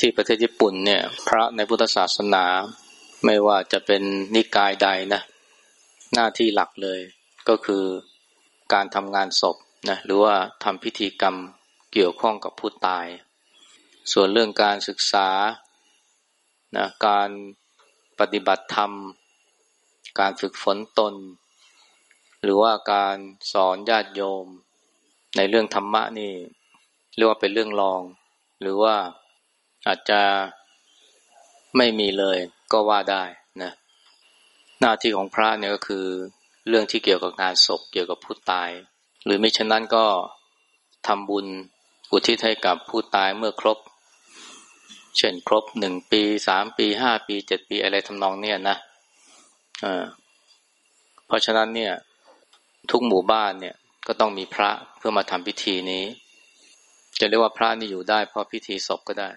ที่ประเทศญี่ปุ่นเนี่ย พระในพุทธศาสนา ไม่ว่าจะเป็นนิกายใดนะ หน้าที่หลักเลย ก็คือการทำงานศพนะหรือว่าทำพิธีกรรมเกี่ยวข้องกับผู้ตาย ส่วนเรื่องการศึกษานะการปฏิบัติธรรม การฝึกฝนตน หรือว่าการสอนญาติโยม ในเรื่องธรรมะนี่เรียกว่าเป็นเรื่องรอง หรือว่า อาจจะไม่มีเลยก็ว่าได้นะหน้าที่ของพระเนี่ยก็คือ เรื่องที่เกี่ยวกับงานศพเกี่ยวกับผู้ตาย หรือไม่ฉะนั้นก็ทำบุญอุทิศให้กับผู้ตายเมื่อครบ เช่นครบหนึ่งปีสามปีห้าปีเจ็ดปีอะไรทำนองเนี่ยนะเพราะฉะนั้นเนี่ย ทุกหมู่บ้านเนี่ยก็ต้องมีพระเพื่อมาทำพิธีนี้ จะเรียกว่าพระนี่อยู่ได้เพราะพิธีศพก็ได้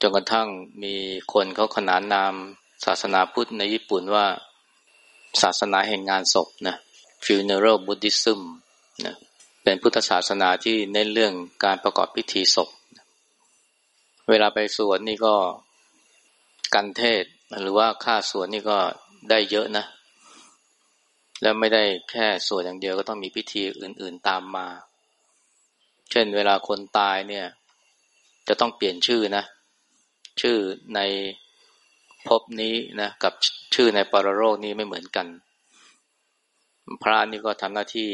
จนกระทั่งมีคนเขาขนานนามศาสนาพุทธในญี่ปุ่นว่าศาสนาแห่งงานศพนะ funeral Buddhism นะเป็นพุทธศาสนาที่เน้นเรื่องการประกอบพิธีศพ เวลาไปสวดนี่ก็กันเทศหรือว่าค่าสวดนี่ก็ได้เยอะนะ แล้วไม่ได้แค่สวดอย่างเดียวก็ต้องมีพิธีอื่น ๆตามมา เช่นเวลาคนตายเนี่ย จะต้องเปลี่ยนชื่อนะ ชื่อในภพนี้นะกับชื่อในปรโลกนี้ไม่เหมือนกัน พระนี่ก็ทำหน้าที่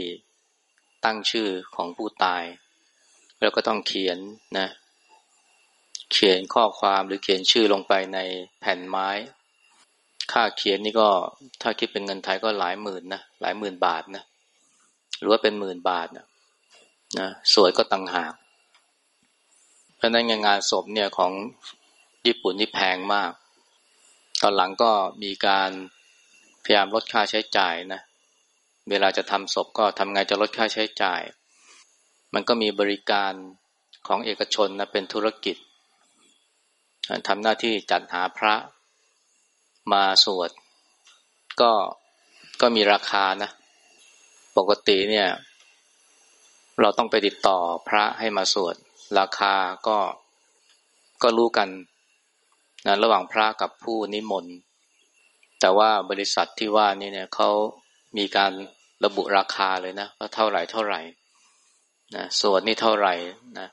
ตั้งชื่อของผู้ตาย แล้วก็ต้องเขียนนะ เขียนข้อความหรือเขียนชื่อลงไปในแผ่นไม้ ค่าเขียนนี่ก็ถ้าคิดเป็นเงินไทยก็หลายหมื่นนะหลายหมื่นบาทนะหรือว่าเป็นหมื่นบาทนะนะสวยก็ตังหากเพราะนั้นงานศพเนี่ยของ ญี่ปุ่นนี่แพงมาก ตอนหลังก็มีการพยายามลดค่าใช้จ่ายนะ เวลาจะทำศพก็ทำไงจะลดค่าใช้จ่าย มันก็มีบริการของเอกชนนะเป็นธุรกิจทำหน้าที่จัดหาพระมาสวด ก็ก็มีราคานะ ปกติเนี่ย เราต้องไปติดต่อพระให้มาสวด ราคาก็ก็รู้กัน นะระหว่างพระกับผู้นิมนต์ แต่ว่าบริษัทที่ว่านี่เนี่ยเขามีการระบุราคาเลยนะว่าเท่าไหร่เท่าไหร่นะส่วนนี่เท่าไหร่นะ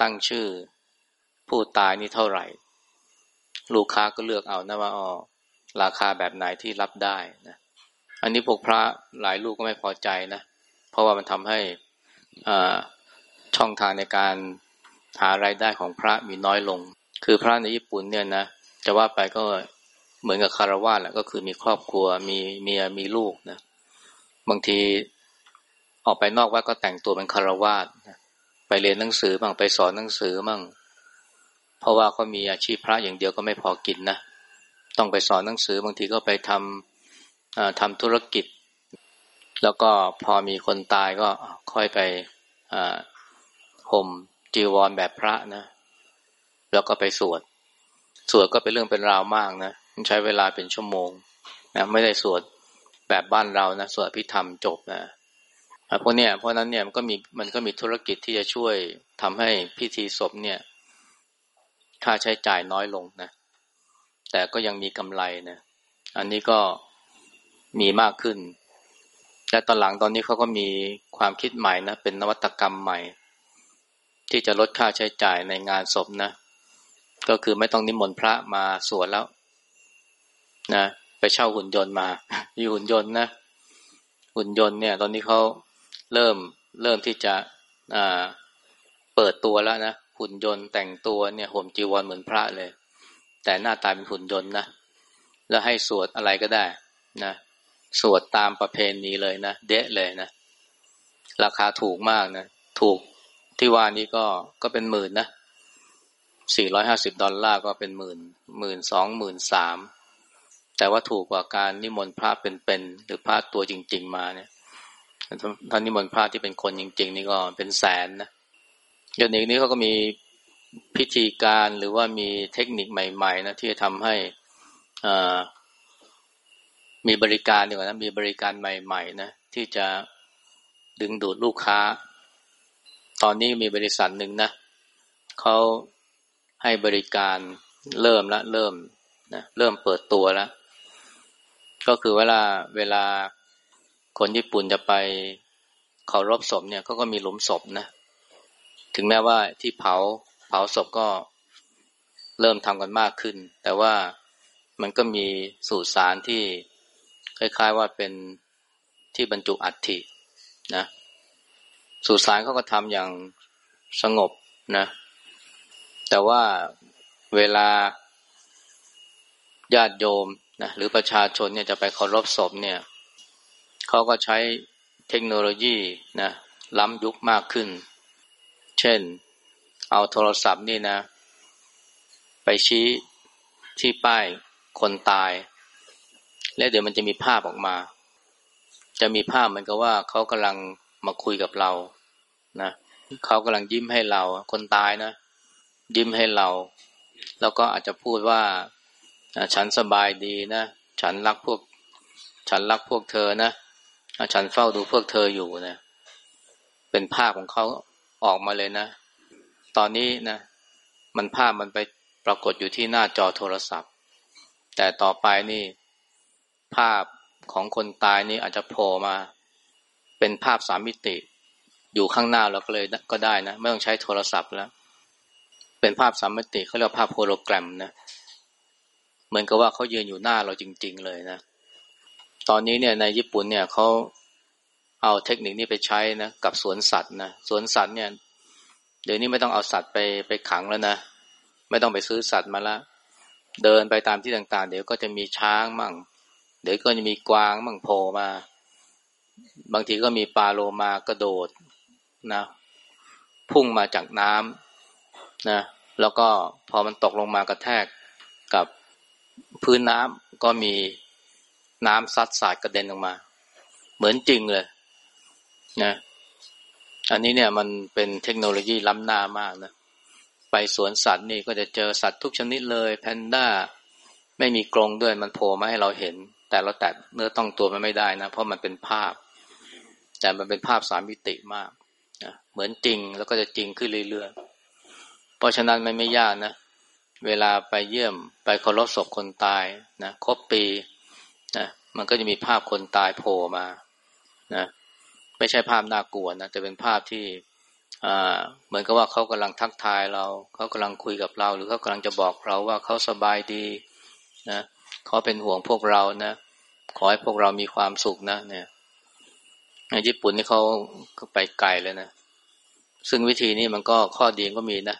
ตั้งชื่อผู้ตายนี่เท่าไหร่ ลูกค้าก็เลือกเอานะว่าอ๋อราคาแบบไหนที่รับได้นะอันนี้พวกพระหลายลูกก็ไม่พอใจนะเพราะว่ามันทำให้ช่องทางในการหารายได้ของพระมีน้อยลง คือพระในญี่ปุ่นเนี่ยนะจะว่าไปก็เหมือนกับคารวะแหละก็คือมีครอบครัวมีเมียมีลูกนะบางทีออกไปนอกวัดก็แต่งตัวเป็นคารวะนะไปเรียนหนังสือบ้างไปสอนหนังสือบ้างเพราะว่าเขามีอาชีพพระอย่างเดียวก็ไม่พอกินนะต้องไปสอนหนังสือบางทีก็ไปทำทำธุรกิจ แล้วก็พอมีคนตายก็ค่อยไปห่มจีวรแบบพระนะ แล้วก็ไปสวด สวดก็เป็นเรื่องเป็นราวมากนะใช้เวลาเป็นชั่วโมงนะไม่ได้สวดแบบบ้านเรานะสวดพิธรรมจบนะเพราะเนี่ยเพราะนั้นเนี่ยมันก็มีมันก็มีธุรกิจที่จะช่วยทำให้พิธีศพเนี่ย ค่าใช้จ่ายน้อยลงนะแต่ก็ยังมีกำไรนะอันนี้ก็มีมากขึ้นแต่ตอนหลังตอนนี้เขาก็มีความคิดใหม่นะเป็นนวัตกรรมใหม่ ที่จะลดค่าใช้จ่ายในงานศพนะ ก็คือไม่ต้องนิมนต์พระมาสวดแล้ว นะไปเช่าหุ่นยนต์มามีหุ่นยนต์นะหุ่นยนต์เนี่ย ตอนนี้เขาเริ่มเริ่มที่จะอ่าเปิดตัวแล้วนะหุ่นยนต์แต่งตัวเนี่ยห่มจีวรเหมือนพระเลย แต่หน้าตาเป็นหุ่นยนต์นะแล้วให้สวดอะไรก็ได้นะสวดตามประเพณีเลยนะเดะเลยนะราคาถูกมากนะถูกที่ว่านี้ก็ก็เป็นหมื่นนะ สี่ร้อยห้าสิบดอลลาร์ก็เป็นหมื่นหมื่นสองหมื่นสามแต่ว่าถูกกว่าการนิมนต์พระเป็นๆหรือพระตัวจริง ๆ มาเนี่ยท่านนิมนต์พระที่เป็นคนจริง ๆ นี่ก็เป็นแสนนะเดี๋ยวนี้เขาก็มีพิธีการหรือว่ามีเทคนิคใหม่ๆนะที่จะทำให้มีบริการดีกว่านะมีบริการใหม่ๆนะที่จะดึงดูดลูกค้า ตอนนี้มีบริษัทหนึ่งนะเขา ให้บริการเริ่มละเริ่มนะเริ่มเปิดตัวแล้วก็คือเวลาเวลาคนญี่ปุ่นจะไปเคารพศพเนี่ยเขาก็มีหลุมศพนะ ถึงแม้ว่าที่เผาเผาศพก็เริ่มทำกันมากขึ้น แต่ว่ามันก็มีสูตรสารที่คล้ายๆว่าเป็นที่บรรจุอัฐินะสุสานเขาก็ทำอย่างสงบนะ แต่ว่าเวลาญาติโยมนะหรือประชาชนเนี่ยจะไปเคารพศพเนี่ยเขาก็ใช้เทคโนโลยีนะล้ำยุคมากขึ้น เช่น เอาโทรศัพท์นี่นะ ไปชี้ที่ป้ายคนตาย แล้วเดี๋ยวมันจะมีภาพออกมา จะมีภาพเหมือนกับว่าเขากำลังมาคุยกับเรานะเขากำลังยิ้มให้เราคนตายนะ ยิ้มให้เรา แล้วก็อาจจะพูดว่าฉันสบายดีนะ ฉันรักพวก ฉันรักพวกเธอนะฉันเฝ้าดูพวกเธออยู่นะ เป็นภาพของเขาออกมาเลยนะ ตอนนี้นะ มันภาพมันไปปรากฏอยู่ที่หน้าจอโทรศัพท์ แต่ต่อไปนี่ ภาพของคนตายนี่อาจจะโผล่มา เป็นภาพสามมิติ อยู่ข้างหน้าเราก็เลยก็ได้นะ ไม่ต้องใช้โทรศัพท์แล้ว เป็นภาพสามมิติเขาเรียกภาพโฮโลแกรมนะเหมือนกับว่าเขายืนอยู่หน้าเราจริง ๆ เลยนะ ตอนนี้เนี่ยในญี่ปุ่นเนี่ยเขาเอาเทคนิคนี้ไปใช้นะกับสวนสัตว์นะสวนสัตว์เนี่ยเดี๋ยวนี้ไม่ต้องเอาสัตว์ไปไปขังแล้วนะไม่ต้องไปซื้อสัตว์มาละ เดินไปตามที่ต่างๆ เดี๋ยวก็จะมีช้างมั่ง เดี๋ยวก็จะมีกวางมั่งโผล่มา บางทีก็มีปลาโลมากระโดดนะ พุ่งมาจากน้ำ นะแล้วก็พอมันตกลงมากระแทกกับพื้นน้ำก็มีน้ำซัดสาดกระเด็นลงมา เหมือนจริงเลยนะอันนี้เนี่ยมันเป็นเทคโนโลยีล้ำหน้ามากนะไปสวนสัตว์นี่ก็จะเจอสัตว์ทุกชนิดเลยแพนด้าไม่มีกรงด้วยมันโผล่มาให้เราเห็น แต่เราแตะเนื้อต้องตัวมันไม่ได้นะ เพราะมันเป็นภาพ แต่มันเป็นภาพสามมิติมากนะเหมือนจริงแล้วก็จะจริงขึ้นเรื่อยๆ เพราะฉะนั้นมันไม่ยากนะ เวลาไปเยี่ยมไปเคารพศพคนตายนะครบปีนะมันก็จะมีภาพคนตายโผล่มานะไม่ใช่ภาพน่ากลัวนะแต่เป็นภาพที่อ่าเหมือนกับว่าเขากำลังทักทายเรา เขากำลังคุยกับเรา หรือเขากำลังจะบอกเราว่าเขาสบายดีนะเขาเป็นห่วงพวกเรานะ ขอให้พวกเรามีความสุขนะเนี่ยในญี่ปุ่นนี่เขาไปไกลเลยนะ ซึ่งวิธีนี้มันก็ข้อดีก็มีนะ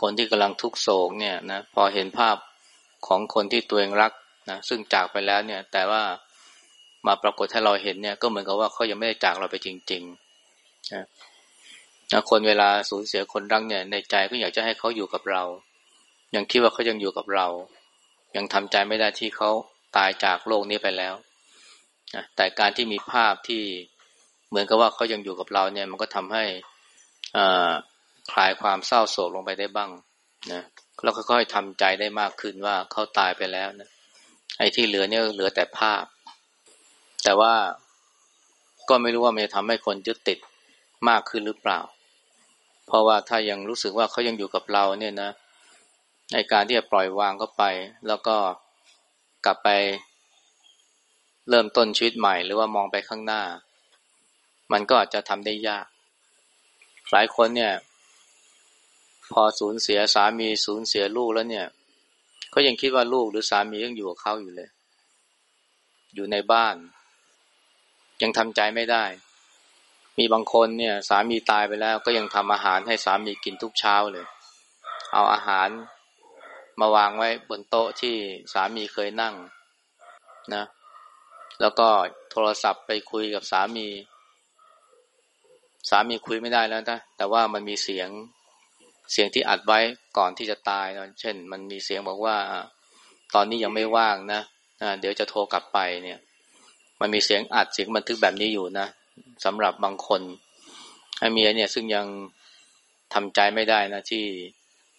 คนที่กำลังทุกโศกเนี่ยนะพอเห็นภาพของคนที่ตัวเองรักนะซึ่งจากไปแล้วเนี่ย แต่ว่ามาปรากฏให้เราเห็นเนี่ย ก็เหมือนกับว่าเขายังไม่ได้จากเราไปจริงๆนะคนเวลาสูญเสียคนรักเนี่ย ในใจก็อยากจะให้เขาอยู่กับเรา ยังคิดว่าเขายังอยู่กับเรา ยังทำใจไม่ได้ที่เขาตายจากโลกนี้ไปแล้วนะแต่การที่มีภาพที่เหมือนกับว่าเขายังอยู่กับเราเนี่ย มันก็ทำให้อ่า คลายความเศร้าโศกลงไปได้บ้างนะแล้วค่อยๆทำใจได้มากขึ้นว่าเขาตายไปแล้วนะไอ้ที่เหลือเนี่ยเหลือแต่ภาพ แต่ว่าก็ไม่รู้ว่ามันจะทำให้คนยึดติดมากขึ้นหรือเปล่า เพราะว่าถ้ายังรู้สึกว่าเขายังอยู่กับเราเนี่ยนะในการที่จะปล่อยวางเข้าไป แล้วก็กลับไป เริ่มต้นชีวิตใหม่ หรือว่ามองไปข้างหน้า มันก็อาจจะทำได้ยาก หลายคนเนี่ย พอสูญเสียสามีสูญเสียลูกแล้วเนี่ยก็ยังคิดว่าลูกหรือสามียังอยู่กับเขาอยู่เลย อยู่ในบ้าน ยังทำใจไม่ได้ มีบางคนเนี่ย สามีตายไปแล้วก็ยังทำอาหารให้สามีกินทุกเช้าเลย เอาอาหารมาวางไว้บนโต๊ะที่สามีเคยนั่งนะ แล้วก็โทรศัพท์ไปคุยกับสามี สามีคุยไม่ได้แล้วนะแต่ว่ามันมีเสียง เสียงที่อัดไว้ก่อนที่จะตายนะเช่น มันมีเสียงบอกว่า ตอนนี้ยังไม่ว่างนะเดี๋ยวจะโทรกลับไปเนี่ย มันมีเสียงอัดเสียงบันทึกแบบนี้อยู่นะสำหรับบางคนให้เมียเนี่ยซึ่งยังทำใจไม่ได้นะที่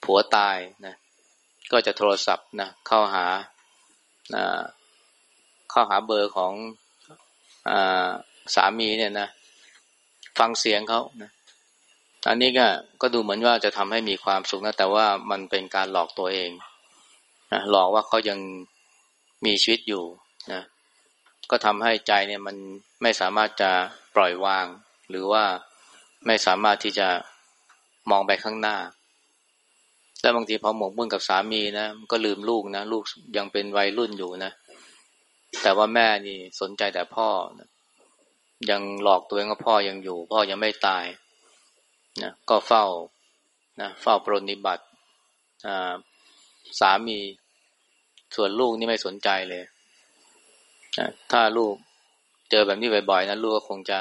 ผัวตายนะ ก็จะโทรศัพท์นะเข้าหาเข้าหาเบอร์ของอสามีเนี่ยนะ ฟังเสียงเขานะ อันนี้ก็ก็ดูเหมือนว่าจะทำให้มีความสุขนะแต่ว่ามันเป็นการหลอกตัวเองนะหลอกว่าเขายังมีชีวิตอยู่นะก็ทำให้ใจเนี่ยมันไม่สามารถจะปล่อยวาง หรือว่าไม่สามารถที่จะมองไปข้างหน้าแล้วบางทีพอหมกมุ่นกับสามีนะก็ลืมลูกนะลูกยังเป็นวัยรุ่นอยู่นะแต่ว่าแม่นี่สนใจแต่พ่อนะยังหลอกตัวเองว่าพ่อยังอยู่ พ่อยังไม่ตาย นะก็เฝ้านะเฝ้าปรนิบัติสามีส่วนลูกนี่ไม่สนใจเลยนะถ้าลูกเจอแบบนี้บ่อยๆนะลูกก็คงจะ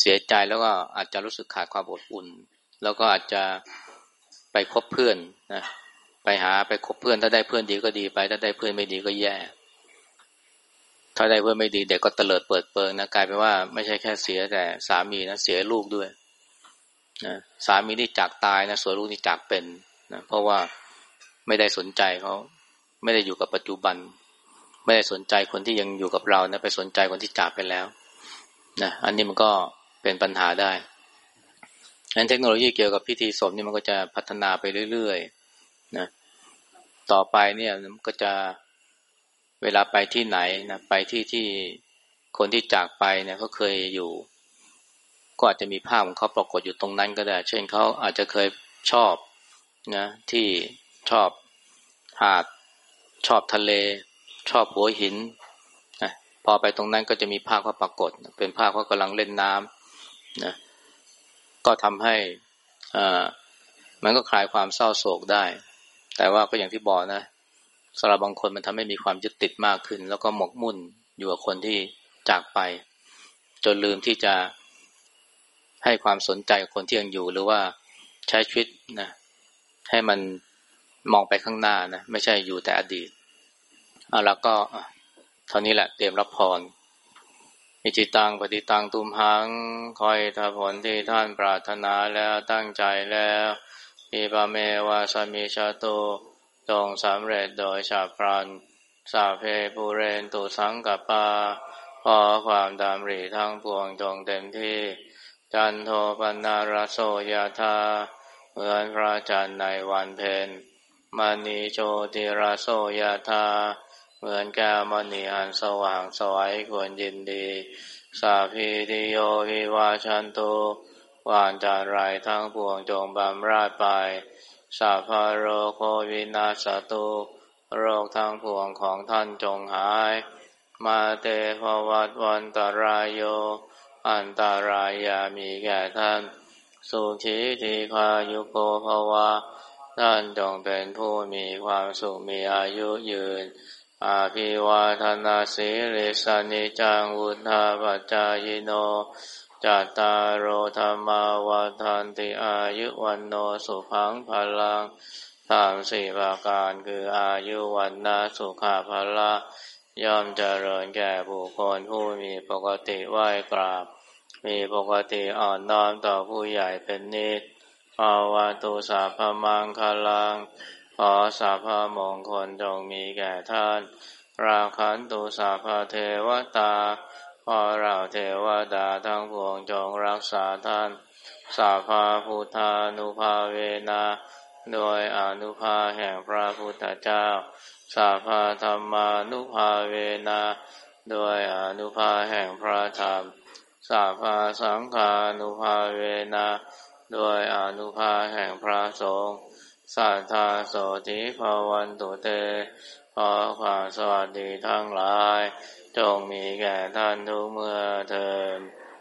เสียใจแล้วก็อาจจะรู้สึกขาดความอบอุ่น แล้วก็อาจจะไปคบเพื่อนนะไปหาไปคบเพื่อนถ้าได้เพื่อนดีก็ดีไป ถ้าได้เพื่อนไม่ดีก็แย่ ถ้าได้เพื่อนไม่ดีเด็กก็เตลิดเปิดเปิงนะกลายเป็นว่าไม่ใช่แค่เสียแต่สามีนะเสียลูกด้วยนะสามีนี่จากตายนะส่วนลูกนี่จากเป็นนะเพราะว่าไม่ได้สนใจเขาไม่ได้อยู่กับปัจจุบัน ไม่ได้สนใจคนที่ยังอยู่กับเรานะไปสนใจคนที่จากไปแล้วนะอันนี้มันก็เป็นปัญหาได้งั้นเทคโนโลยีเกี่ยวกับพิธีศพนี่มันก็จะพัฒนาไปเรื่อยๆนะต่อไปเนี่ยมันก็จะ เวลาไปที่ไหนนะไปที่ที่คนที่จากไปเนี่ยเขาเคยอยู่ ก็อาจจะมีภาพของเขาปรากฏอยู่ตรงนั้นก็ได้ เช่นเขาอาจจะเคยชอบนะที่ชอบหาดชอบทะเล ชอบหัวหินนะพอไปตรงนั้นก็จะมีภาพเขาปรากฏ เป็นภาพเขากำลังเล่นน้ำนะก็ทำให้อ่ามันก็คลายความเศร้าโศกได้ แต่ว่าก็อย่างที่บอกนะ สำหรับบางคนมันทำให้มีความยึดติดมากขึ้น แล้วก็หมกมุ่นอยู่กับคนที่จากไป จนลืมที่จะให้ความสนใจกับคนที่ยังอยู่ หรือว่าใช้ชีวิตนะให้มันมองไปข้างหน้านะไม่ใช่อยู่แต่อดีตเอาแล้วก็เท่านี้แหละเตรียมรับพรอิจิตังปฏิตังตุมหัง คอยทผลที่ท่านปรารถนาแล้วตั้งใจแล้วอิปเมวาสมิชาตุ จงสำเร็จโดยชาพรันสาเพปูเรนตุสังกัปาขอความดำริทั้งปวงจงเต็มที่ จันโทปนารโสยธาเหมือนพระจันทร์ในวันเพ็ญมณีโชติราโสยธาเหมือนแก้วมณีอันสว่างสวัยควรยินดี สาพีติโยวิวาชันตุวานจารไรทั้งปวงจงบำราดไป สาพาโรโควินาสตุโรคทั้งปวงของท่านจงหาย มาเตภวัตวันตรายโย อันตรายามีแก่ท่าน สุขีทีคายุโกภวะท่านจงเป็นผู้มีความสุขมีอายุยืน อาภิวาทนาสีริสานิจังวุธาปัจจายโน จัตตารโอธรรมาวาทานติอายุวันโนสุขังพลังสามสี่ประการคืออายุวันนาสุขาพละย่อมเจริญแก่บุคคลผู้มีปกติไหวกราบ มีปกติอ่อนน้อมต่อผู้ใหญ่เป็นนิดภาวะตุสาพมังคลัง ขอสาพมงคลจงมีแก่ท่าน ราคันตุสาพเทวตา ขอเราเทวดาทั้งปวงจงรักษาท่านสาพาพุทธานุภาเวนาโดยอนุภาแห่งพระพุทธเจ้า สาพาธรรมานุภาเวนาโดยอนุภาแห่งพระธรรม สาพาสังฆานุภาเวนาโดยอนุภาแห่งพระสงฆ์สัทธาโสติภาวันตุเตขอความสวัสดีทั้งหลาย จงมีแก่ท่านทุกเมื่อเทิน